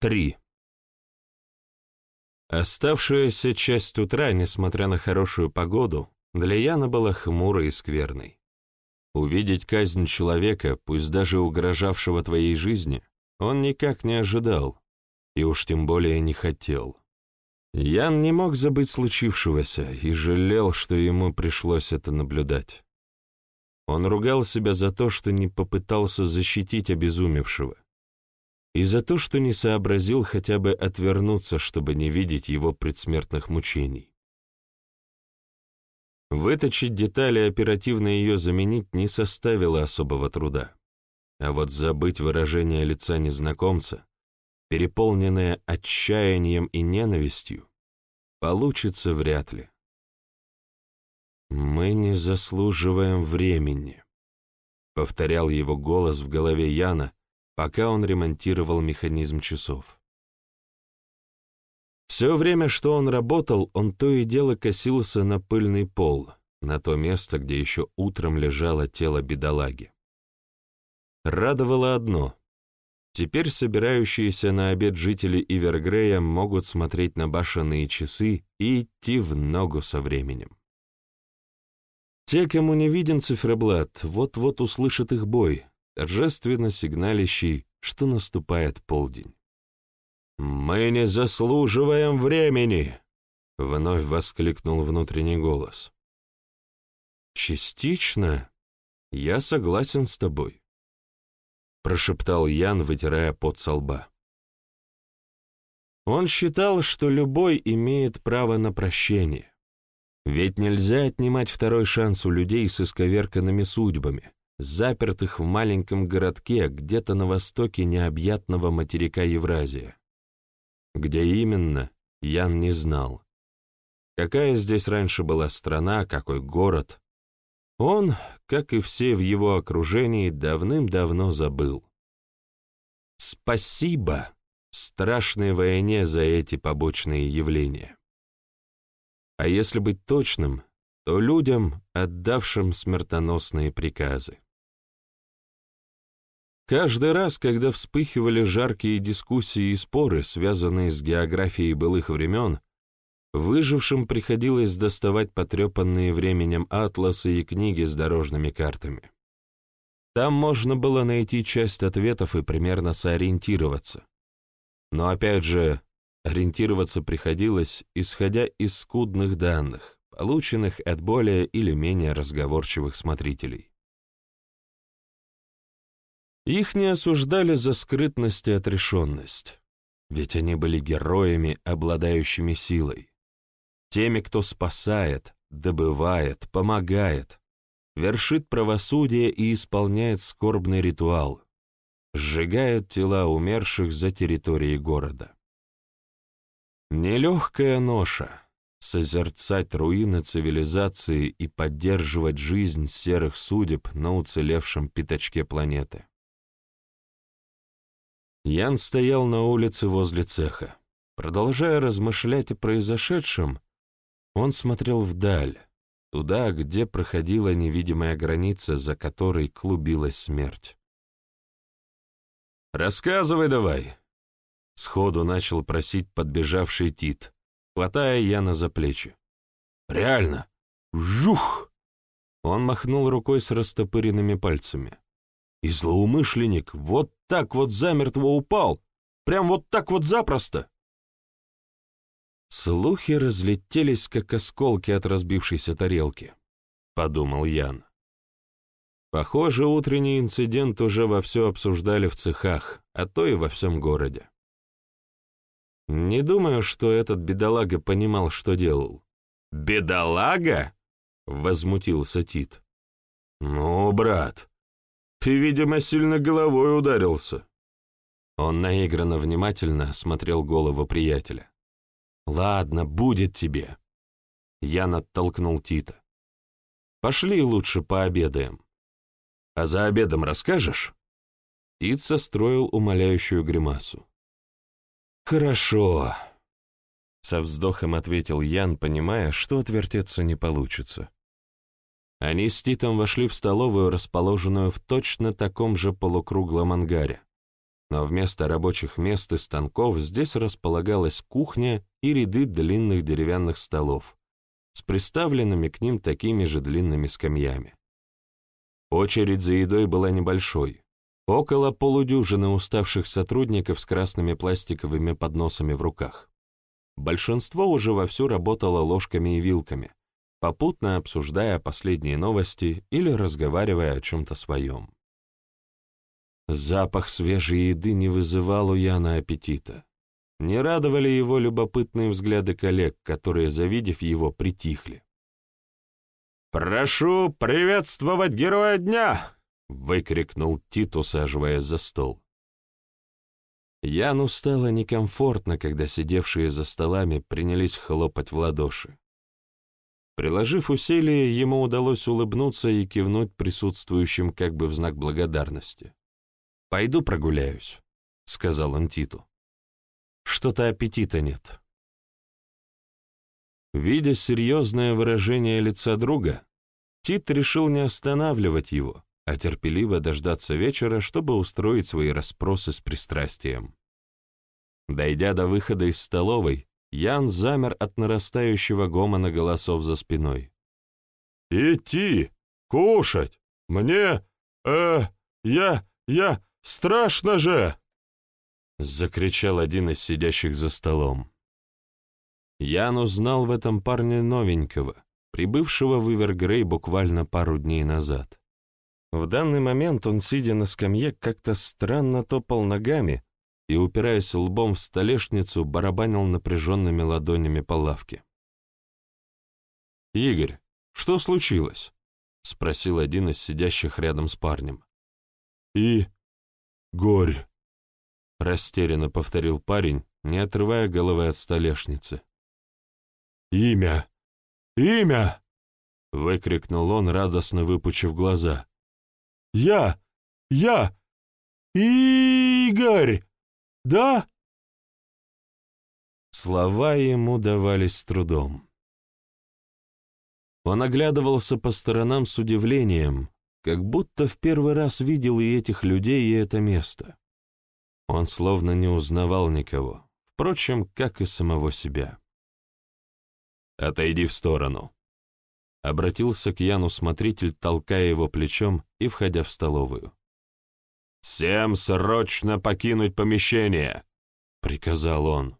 Три. Оставшаяся часть утра, несмотря на хорошую погоду, для Яна была хмурой и скверной. Увидеть казнь человека, пусть даже угрожавшего твоей жизни, он никак не ожидал, и уж тем более не хотел. Ян не мог забыть случившегося и жалел, что ему пришлось это наблюдать. Он ругал себя за то, что не попытался защитить обезумевшего и за то, что не сообразил хотя бы отвернуться, чтобы не видеть его предсмертных мучений. Выточить детали оперативно ее заменить не составило особого труда. А вот забыть выражение лица незнакомца, переполненное отчаянием и ненавистью, получится вряд ли. «Мы не заслуживаем времени», — повторял его голос в голове Яна, пока он ремонтировал механизм часов. Все время, что он работал, он то и дело косился на пыльный пол, на то место, где еще утром лежало тело бедолаги. Радовало одно — теперь собирающиеся на обед жители Ивергрея могут смотреть на башенные часы и идти в ногу со временем. Те, кому не виден циферблат, вот-вот услышат их бой, торжественно сигналящий, что наступает полдень. «Мы не заслуживаем времени!» — вновь воскликнул внутренний голос. «Частично я согласен с тобой», — прошептал Ян, вытирая пот со лба. Он считал, что любой имеет право на прощение. Ведь нельзя отнимать второй шанс у людей с исковерканными судьбами, запертых в маленьком городке где-то на востоке необъятного материка Евразия. Где именно, Ян не знал. Какая здесь раньше была страна, какой город, он, как и все в его окружении, давным-давно забыл. Спасибо страшной войне за эти побочные явления. А если быть точным, то людям, отдавшим смертоносные приказы. Каждый раз, когда вспыхивали жаркие дискуссии и споры, связанные с географией былых времен, выжившим приходилось доставать потрепанные временем атласы и книги с дорожными картами. Там можно было найти часть ответов и примерно сориентироваться. Но опять же, ориентироваться приходилось, исходя из скудных данных, полученных от более или менее разговорчивых смотрителей. Их не осуждали за скрытность и отрешенность, ведь они были героями, обладающими силой. Теми, кто спасает, добывает, помогает, вершит правосудие и исполняет скорбный ритуал, сжигает тела умерших за территорией города. Нелегкая ноша — созерцать руины цивилизации и поддерживать жизнь серых судеб на уцелевшем пятачке планеты. Ян стоял на улице возле цеха. Продолжая размышлять о произошедшем, он смотрел вдаль, туда, где проходила невидимая граница, за которой клубилась смерть. «Рассказывай давай!» Сходу начал просить подбежавший Тит, хватая Яна за плечи. «Реально! Жух!» Он махнул рукой с растопыренными пальцами. И злоумышленник вот так вот замертво упал, прям вот так вот запросто. Слухи разлетелись, как осколки от разбившейся тарелки, — подумал Ян. Похоже, утренний инцидент уже вовсю обсуждали в цехах, а то и во всем городе. Не думаю, что этот бедолага понимал, что делал. «Бедолага?» — возмутился Тит. «Ну, брат, ты, видимо, сильно головой ударился». Он наигранно внимательно осмотрел голову приятеля. «Ладно, будет тебе». Я оттолкнул Тита. «Пошли лучше пообедаем». «А за обедом расскажешь?» Тит состроил умоляющую гримасу. «Хорошо», — со вздохом ответил Ян, понимая, что отвертеться не получится. Они с Титом вошли в столовую, расположенную в точно таком же полукруглом ангаре, но вместо рабочих мест и станков здесь располагалась кухня и ряды длинных деревянных столов с приставленными к ним такими же длинными скамьями. Очередь за едой была небольшой. Около полудюжины уставших сотрудников с красными пластиковыми подносами в руках. Большинство уже вовсю работало ложками и вилками, попутно обсуждая последние новости или разговаривая о чем-то своем. Запах свежей еды не вызывал у Яна аппетита. Не радовали его любопытные взгляды коллег, которые, завидев его, притихли. «Прошу приветствовать героя дня!» — выкрикнул Тит, усаживаясь за стол. Яну стало некомфортно, когда сидевшие за столами принялись хлопать в ладоши. Приложив усилие, ему удалось улыбнуться и кивнуть присутствующим как бы в знак благодарности. «Пойду прогуляюсь», — сказал он Титу. «Что-то аппетита нет». Видя серьезное выражение лица друга, Тит решил не останавливать его, а терпеливо дождаться вечера, чтобы устроить свои расспросы с пристрастием. Дойдя до выхода из столовой, Ян замер от нарастающего гомона голосов за спиной. «Идти! Кушать! Мне... э... я... я... страшно же!» Закричал один из сидящих за столом. Ян узнал в этом парне новенького, прибывшего в Ивергрей буквально пару дней назад. В данный момент он, сидя на скамье, как-то странно топал ногами и, упираясь лбом в столешницу, барабанил напряженными ладонями по лавке. «Игорь, что случилось?» — спросил один из сидящих рядом с парнем. «И... горь», — растерянно повторил парень, не отрывая головы от столешницы. «Имя! Имя!» — выкрикнул он, радостно выпучив глаза. «Я! Я! Игорь! Да?» Слова ему давались с трудом. Он оглядывался по сторонам с удивлением, как будто в первый раз видел и этих людей, и это место. Он словно не узнавал никого, впрочем, как и самого себя. «Отойди в сторону», — обратился к Яну смотритель, толкая его плечом и входя в столовую. «Всем срочно покинуть помещение!» — приказал он.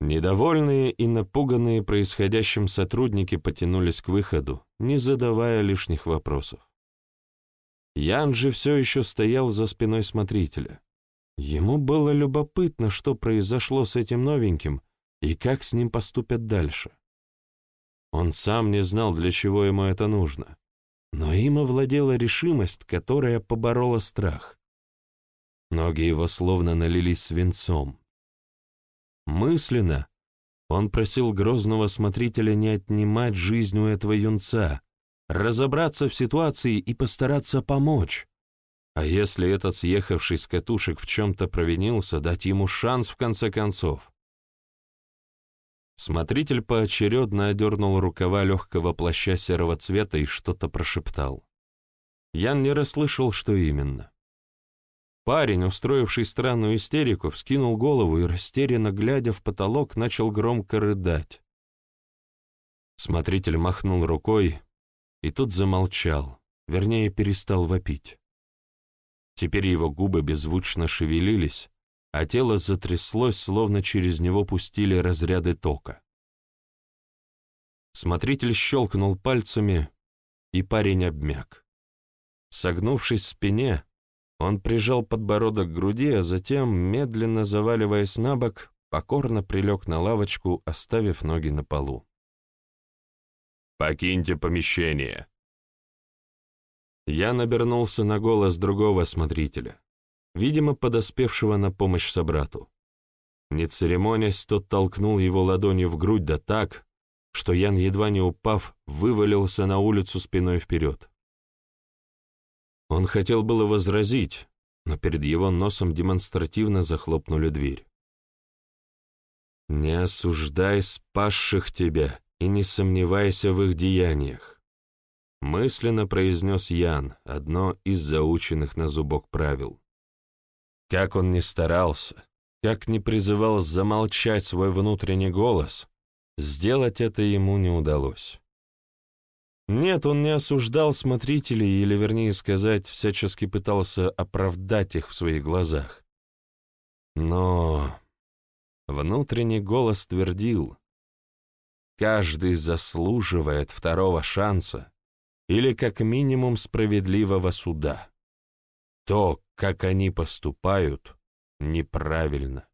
Недовольные и напуганные происходящим сотрудники потянулись к выходу, не задавая лишних вопросов. Ян же все еще стоял за спиной смотрителя. Ему было любопытно, что произошло с этим новеньким, и как с ним поступят дальше. Он сам не знал, для чего ему это нужно, но им овладела решимость, которая поборола страх. Ноги его словно налились свинцом. Мысленно он просил грозного смотрителя не отнимать жизнь у этого юнца, разобраться в ситуации и постараться помочь. А если этот съехавший с катушек в чем-то провинился, дать ему шанс в конце концов. Смотритель поочередно одернул рукава легкого плаща серого цвета и что-то прошептал. Ян не расслышал, что именно. Парень, устроивший странную истерику, вскинул голову и, растерянно глядя в потолок, начал громко рыдать. Смотритель махнул рукой, и тут замолчал, вернее, перестал вопить. Теперь его губы беззвучно шевелились, а тело затряслось, словно через него пустили разряды тока. Смотритель щелкнул пальцами, и парень обмяк. Согнувшись в спине, он прижал подбородок к груди, а затем, медленно заваливаясь на бок, покорно прилег на лавочку, оставив ноги на полу. «Покиньте помещение!» Я набернулся на голос другого смотрителя видимо, подоспевшего на помощь собрату. Не церемонясь, тот толкнул его ладонью в грудь да так, что Ян, едва не упав, вывалился на улицу спиной вперед. Он хотел было возразить, но перед его носом демонстративно захлопнули дверь. «Не осуждай спасших тебя и не сомневайся в их деяниях», мысленно произнес Ян, одно из заученных на зубок правил. Как он ни старался, как ни призывал замолчать свой внутренний голос, сделать это ему не удалось. Нет, он не осуждал смотрителей, или, вернее сказать, всячески пытался оправдать их в своих глазах. Но внутренний голос твердил, каждый заслуживает второго шанса или как минимум справедливого суда. То, как они поступают, неправильно.